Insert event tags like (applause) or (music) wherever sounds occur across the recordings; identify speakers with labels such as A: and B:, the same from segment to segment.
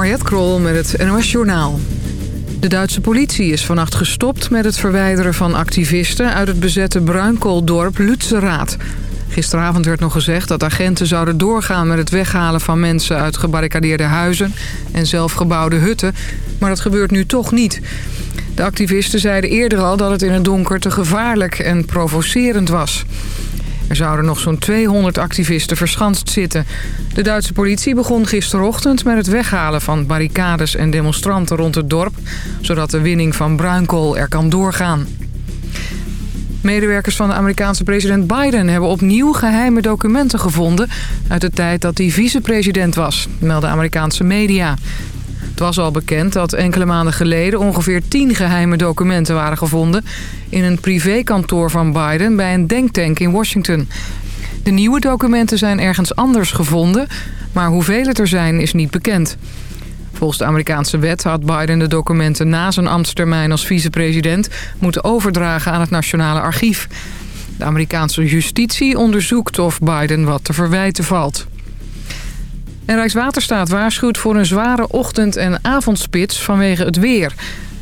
A: Mariette Krol met het NOS Journaal. De Duitse politie is vannacht gestopt met het verwijderen van activisten... uit het bezette bruinkooldorp Lützerath. Gisteravond werd nog gezegd dat agenten zouden doorgaan... met het weghalen van mensen uit gebarricadeerde huizen... en zelfgebouwde hutten, maar dat gebeurt nu toch niet. De activisten zeiden eerder al dat het in het donker te gevaarlijk en provocerend was... Er zouden nog zo'n 200 activisten verschanst zitten. De Duitse politie begon gisterochtend met het weghalen van barricades en demonstranten rond het dorp... zodat de winning van bruinkool er kan doorgaan. Medewerkers van de Amerikaanse president Biden hebben opnieuw geheime documenten gevonden... uit de tijd dat hij vicepresident was, melden Amerikaanse media. Het was al bekend dat enkele maanden geleden ongeveer tien geheime documenten waren gevonden... in een privékantoor van Biden bij een denktank in Washington. De nieuwe documenten zijn ergens anders gevonden, maar hoeveel het er zijn is niet bekend. Volgens de Amerikaanse wet had Biden de documenten na zijn ambtstermijn als vicepresident... moeten overdragen aan het Nationale Archief. De Amerikaanse justitie onderzoekt of Biden wat te verwijten valt. En Rijkswaterstaat waarschuwt voor een zware ochtend- en avondspits vanwege het weer.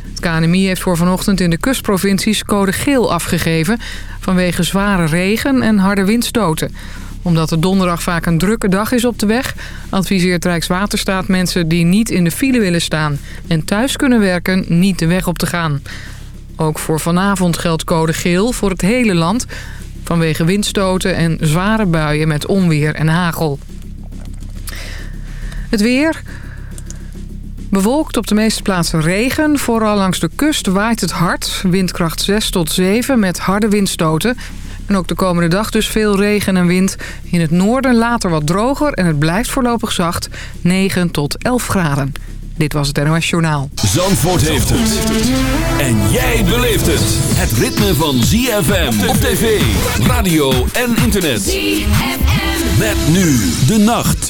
A: Het KNMI heeft voor vanochtend in de kustprovincies code geel afgegeven... vanwege zware regen en harde windstoten. Omdat de donderdag vaak een drukke dag is op de weg... adviseert Rijkswaterstaat mensen die niet in de file willen staan... en thuis kunnen werken niet de weg op te gaan. Ook voor vanavond geldt code geel voor het hele land... vanwege windstoten en zware buien met onweer en hagel. Het weer. Bewolkt op de meeste plaatsen regen. Vooral langs de kust waait het hard. Windkracht 6 tot 7 met harde windstoten. En ook de komende dag dus veel regen en wind. In het noorden later wat droger en het blijft voorlopig zacht. 9 tot 11 graden. Dit was het NOS Journaal.
B: Zandvoort heeft het. En jij beleeft het. Het ritme van ZFM op tv, radio en internet. ZFM. Met nu de nacht.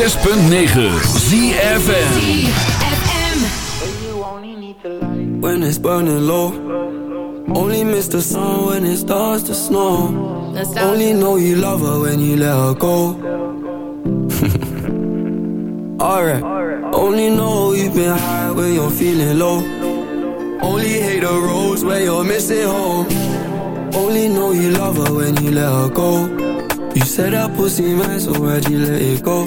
C: 106.9 ZFM.
D: when it's burning low. Only miss the sun when it starts to snow. Only know you love her when you let her go. (laughs) Alright. Only know you've been high when you're feeling low. Only hate the roads where you're missing home. Only know you love her when you let her go. You said that pussy man, so why'd you let it go?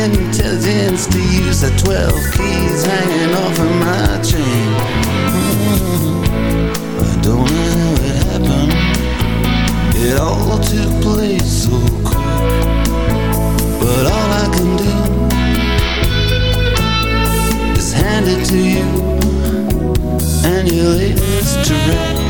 E: Intelligence to use the 12 keys hanging off of my chain. Mm-hmm. I don't know how it happened. It all took place so quick. But all I can do is hand it to you and your latest trick.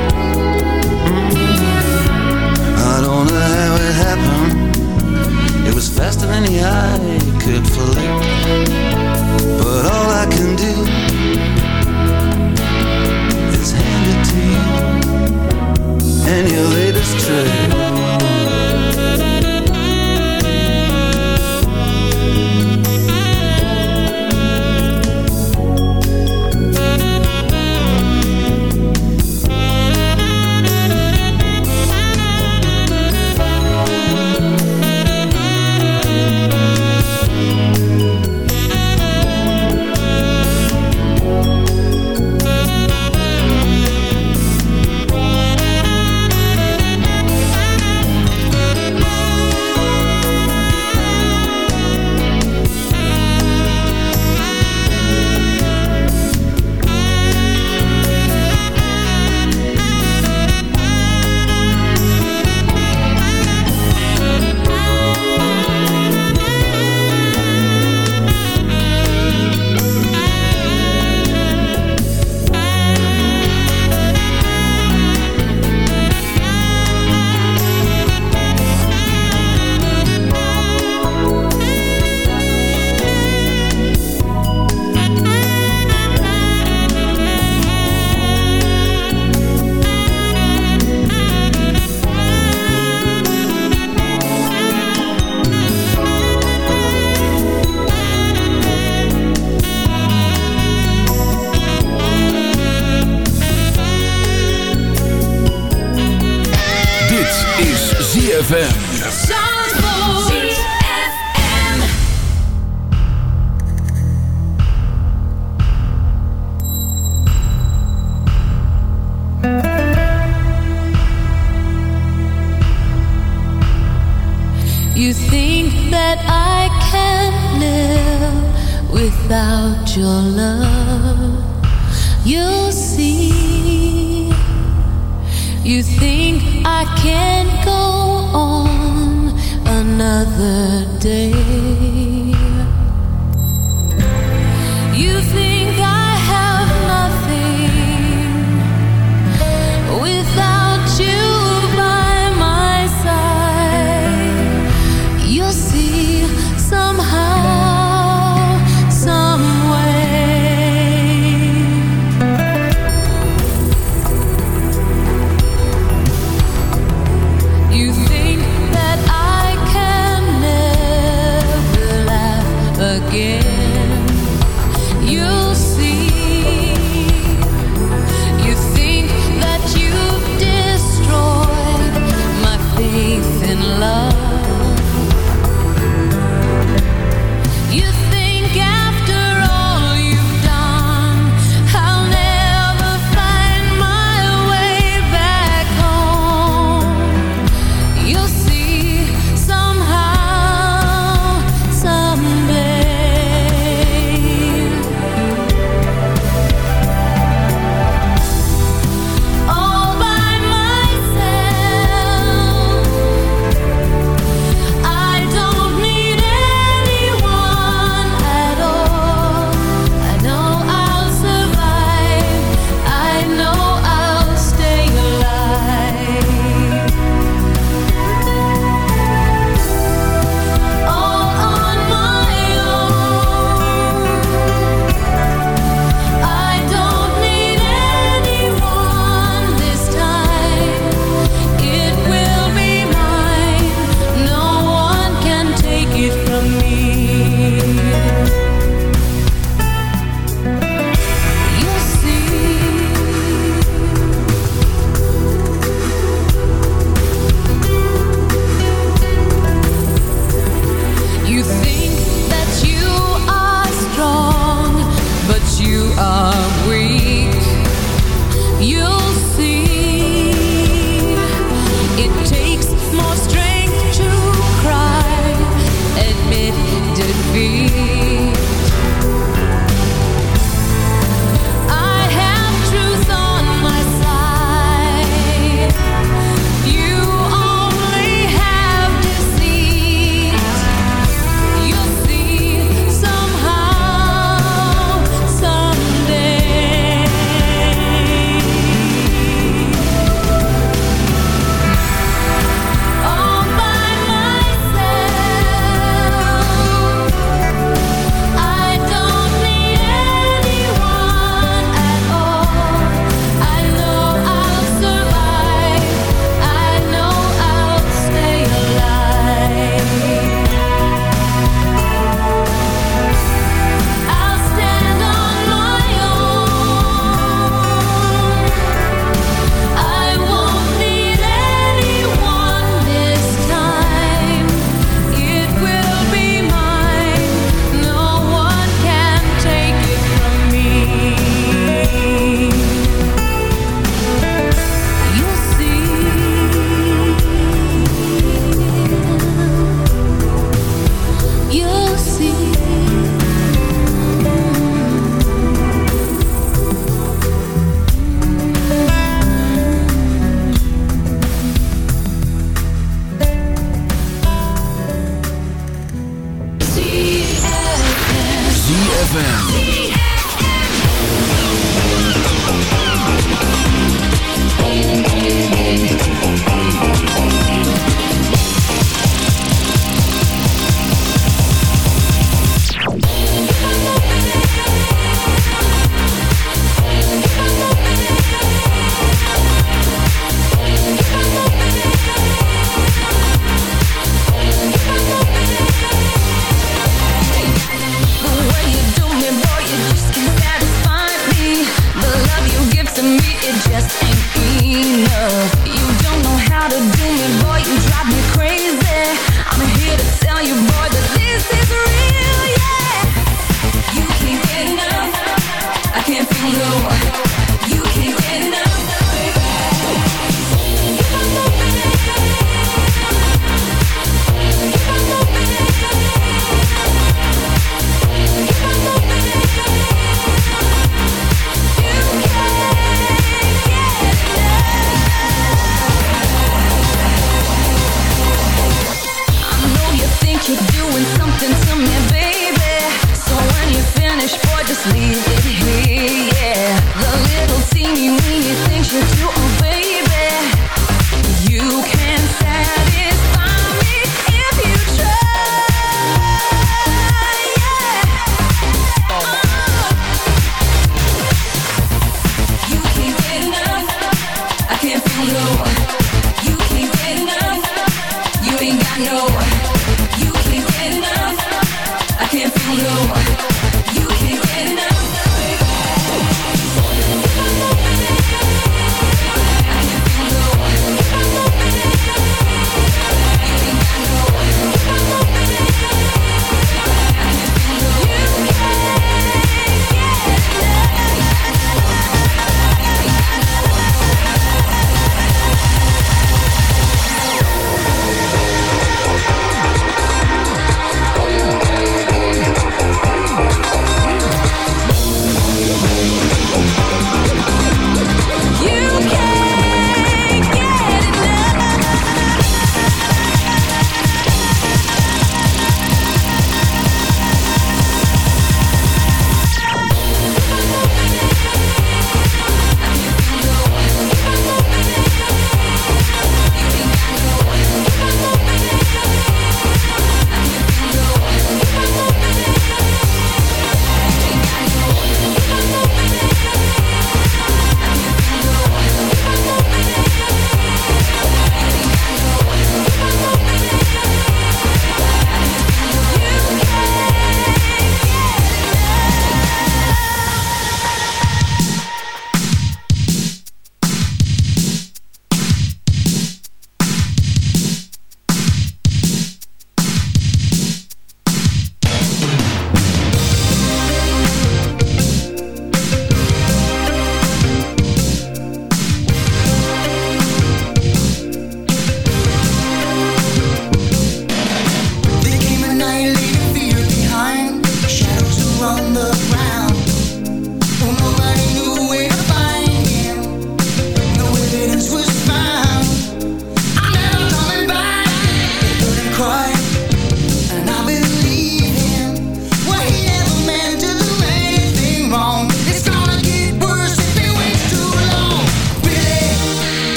E: The eye could flick. But all I can do is hand it to you and your latest trick.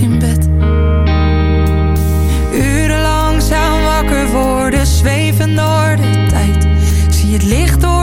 F: in bed. Uren langzaam wakker worden, zweven door de tijd. Zie het licht door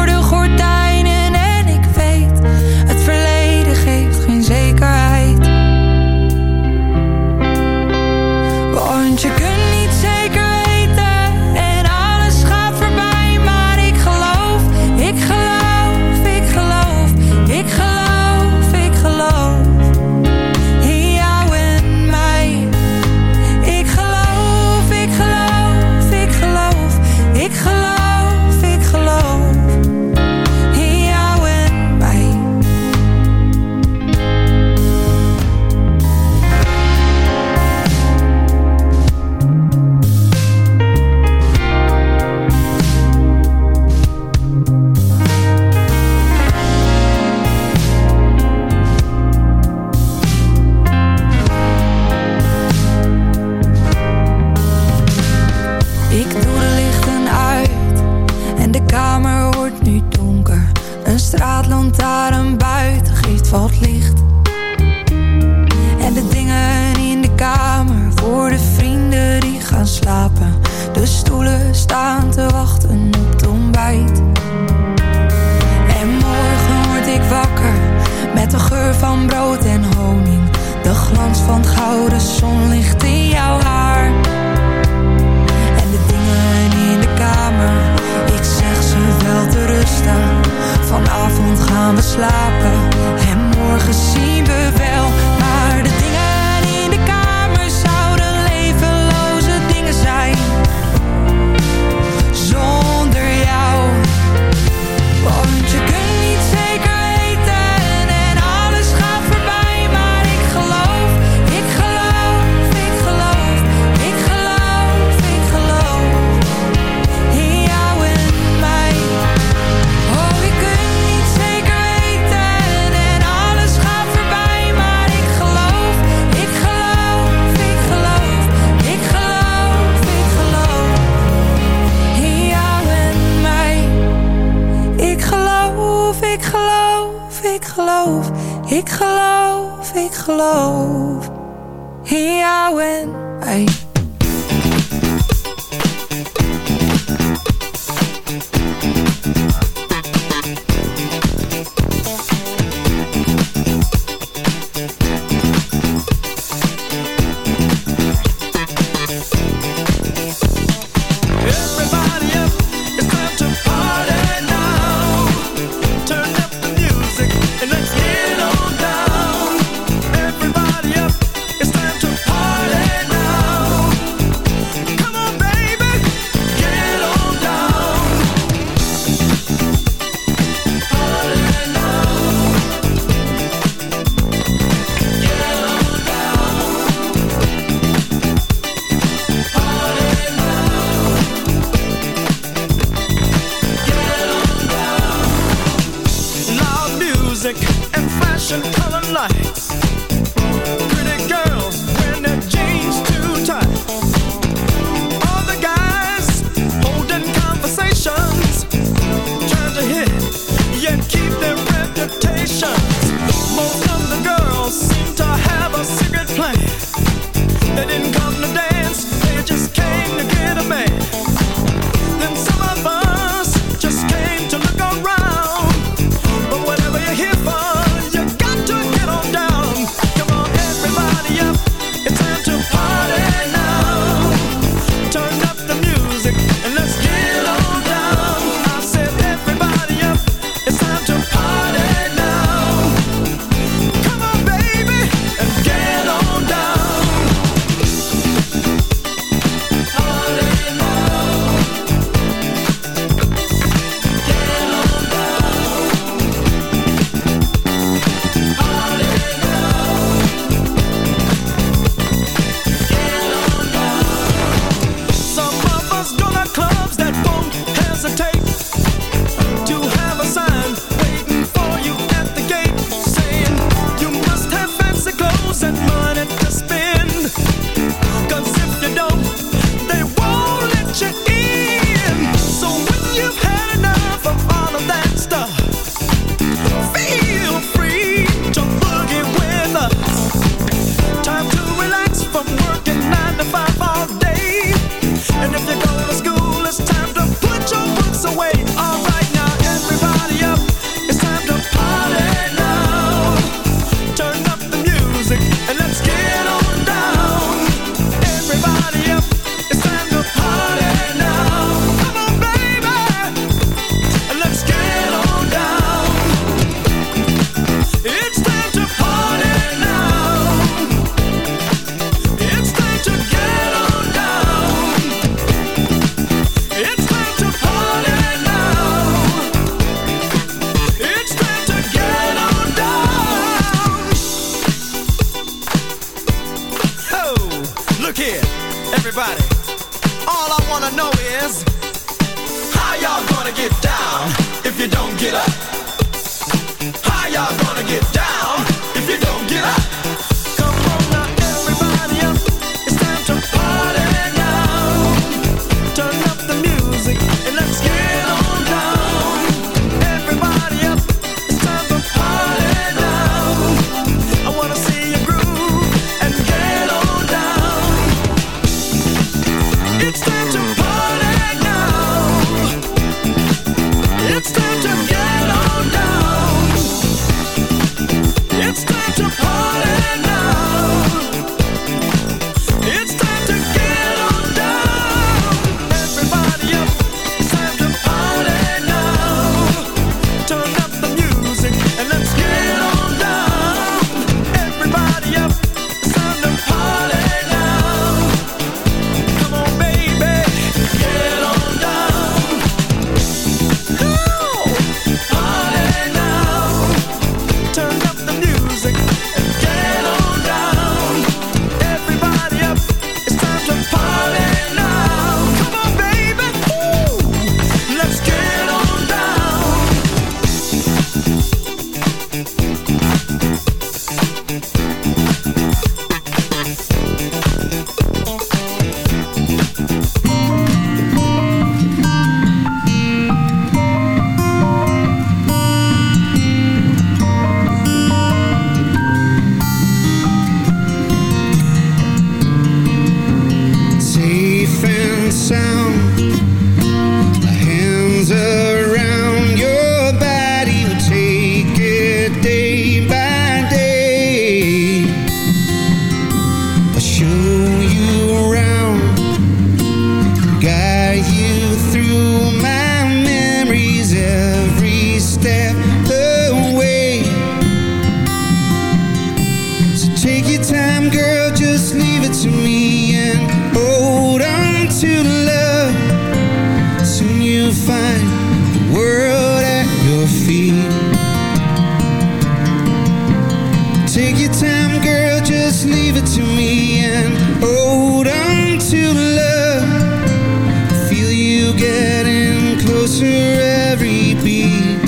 G: every beat.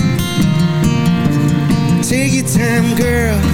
G: Take your time, girl.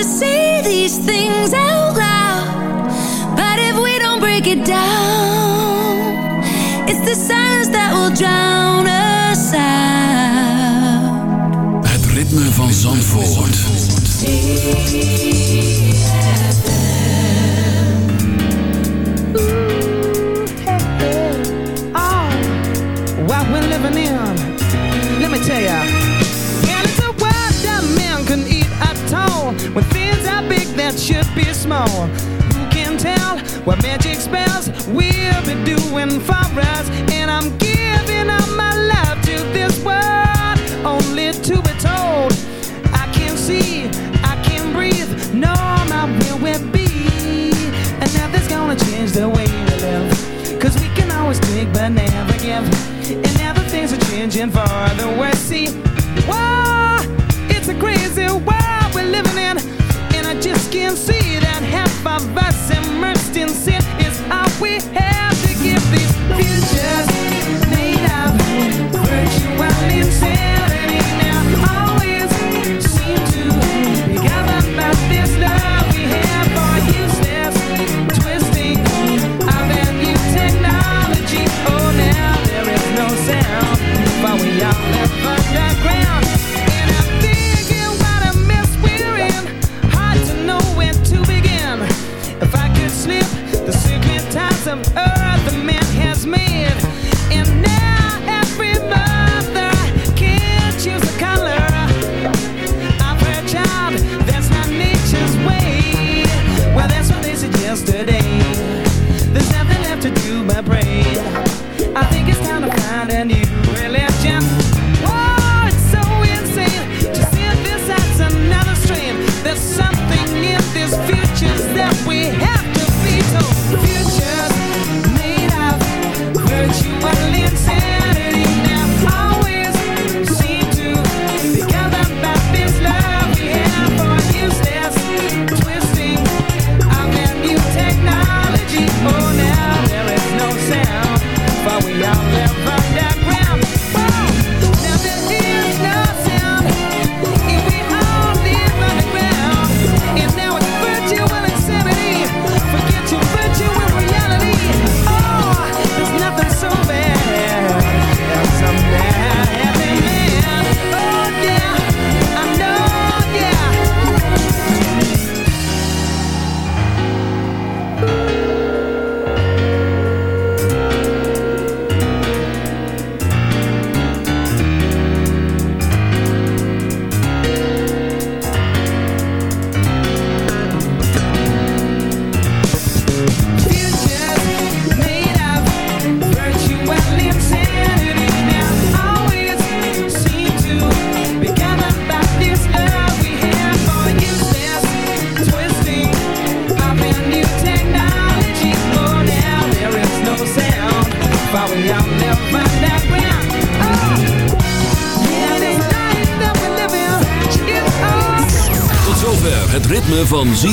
G: to say
H: these things out loud But if we don't break it down It's the silence that will drown us out
C: Het ritme van Zandvoort,
B: Zandvoort. small. Who can tell what magic spells we'll be doing for us? And I'm giving up my love to this world, only to be told I can see, I can breathe. No, my will will be, and nothing's gonna change the way we live. Cause we can always take but never give, and now the things are changing for the worse. See.